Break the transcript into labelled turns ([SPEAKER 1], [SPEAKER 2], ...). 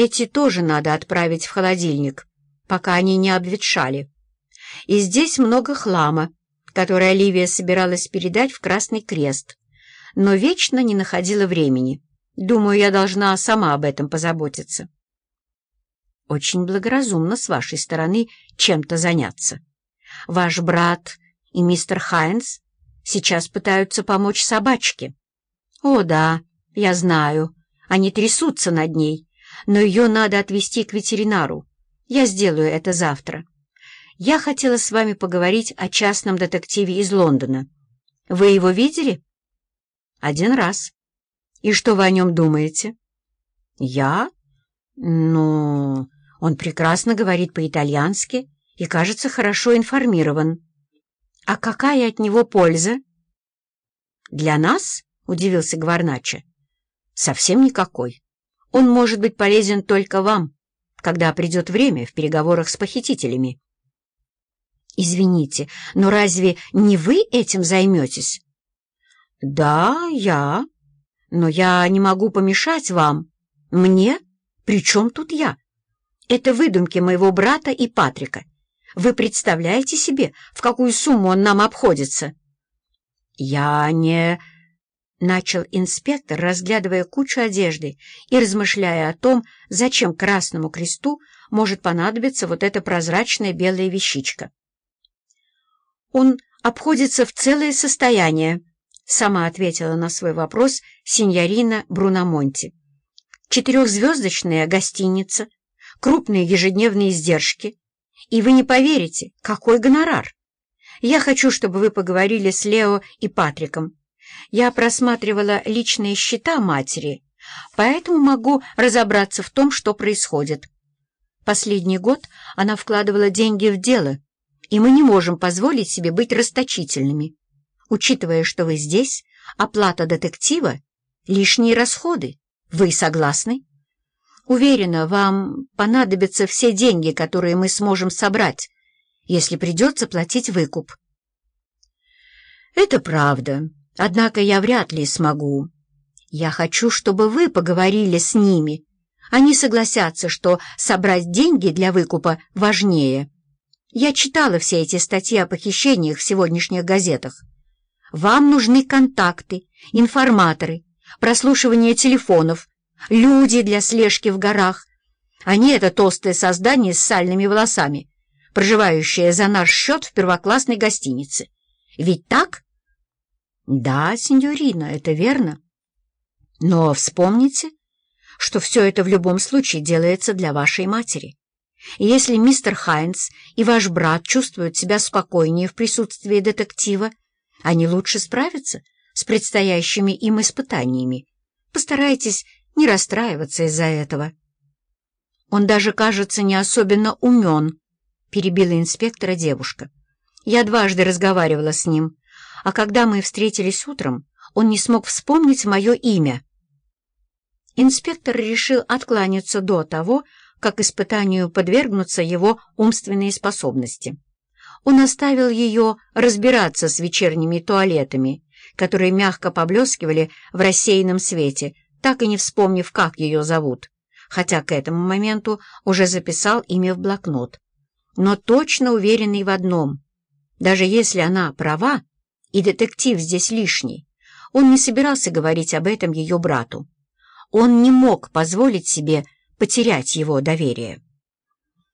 [SPEAKER 1] Эти тоже надо отправить в холодильник, пока они не обветшали. И здесь много хлама, который Оливия собиралась передать в Красный Крест, но вечно не находила времени. Думаю, я должна сама об этом позаботиться. Очень благоразумно с вашей стороны чем-то заняться. Ваш брат и мистер Хайнс сейчас пытаются помочь собачке. О, да, я знаю, они трясутся над ней, но ее надо отвезти к ветеринару. Я сделаю это завтра. Я хотела с вами поговорить о частном детективе из Лондона. Вы его видели? Один раз. И что вы о нем думаете? Я? Ну, он прекрасно говорит по-итальянски и, кажется, хорошо информирован. А какая от него польза? Для нас, — удивился Гварначо, — совсем никакой. Он может быть полезен только вам, когда придет время в переговорах с похитителями. Извините, но разве не вы этим займетесь? Да, я. Но я не могу помешать вам. Мне? При чем тут я? Это выдумки моего брата и Патрика. Вы представляете себе, в какую сумму он нам обходится? Я не... Начал инспектор, разглядывая кучу одежды и размышляя о том, зачем Красному Кресту может понадобиться вот эта прозрачная белая вещичка. «Он обходится в целое состояние», — сама ответила на свой вопрос синьорина Бруномонти. «Четырехзвездочная гостиница, крупные ежедневные издержки, и вы не поверите, какой гонорар. Я хочу, чтобы вы поговорили с Лео и Патриком, я просматривала личные счета матери, поэтому могу разобраться в том, что происходит. Последний год она вкладывала деньги в дело, и мы не можем позволить себе быть расточительными. Учитывая, что вы здесь, оплата детектива — лишние расходы. Вы согласны? Уверена, вам понадобятся все деньги, которые мы сможем собрать, если придется платить выкуп. Это правда. Однако я вряд ли смогу. Я хочу, чтобы вы поговорили с ними. Они согласятся, что собрать деньги для выкупа важнее. Я читала все эти статьи о похищениях в сегодняшних газетах. Вам нужны контакты, информаторы, прослушивание телефонов, люди для слежки в горах, не это толстое создание с сальными волосами, проживающее за наш счет в первоклассной гостинице. Ведь так? «Да, сеньорина, это верно. Но вспомните, что все это в любом случае делается для вашей матери. И если мистер Хайнс и ваш брат чувствуют себя спокойнее в присутствии детектива, они лучше справятся с предстоящими им испытаниями. Постарайтесь не расстраиваться из-за этого». «Он даже, кажется, не особенно умен», — перебила инспектора девушка. «Я дважды разговаривала с ним» а когда мы встретились утром, он не смог вспомнить мое имя. Инспектор решил откланяться до того, как испытанию подвергнутся его умственные способности. Он оставил ее разбираться с вечерними туалетами, которые мягко поблескивали в рассеянном свете, так и не вспомнив, как ее зовут, хотя к этому моменту уже записал имя в блокнот. Но точно уверенный в одном. Даже если она права, и детектив здесь лишний. Он не собирался говорить об этом ее брату. Он не мог позволить себе потерять его доверие.